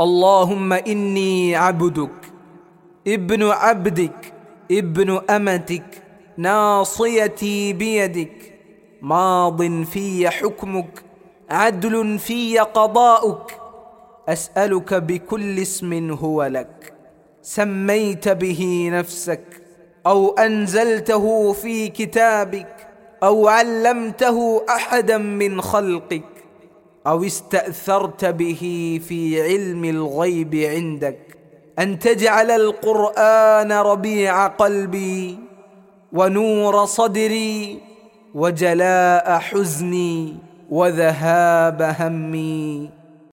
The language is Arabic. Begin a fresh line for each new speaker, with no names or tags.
اللهم إني عبدك ابن عبدك ابن أمتك ناصيتي بيدك ماض في حكمك عدل في قضاؤك أسألك بكل اسم هو لك سميت به نفسك أو أنزلته في كتابك أو علمته أحدا من خلقك. أو استأثرت به في علم الغيب عندك أن تجعل القرآن ربيع قلبي ونور صدري وجلاء حزني وذهاب همي.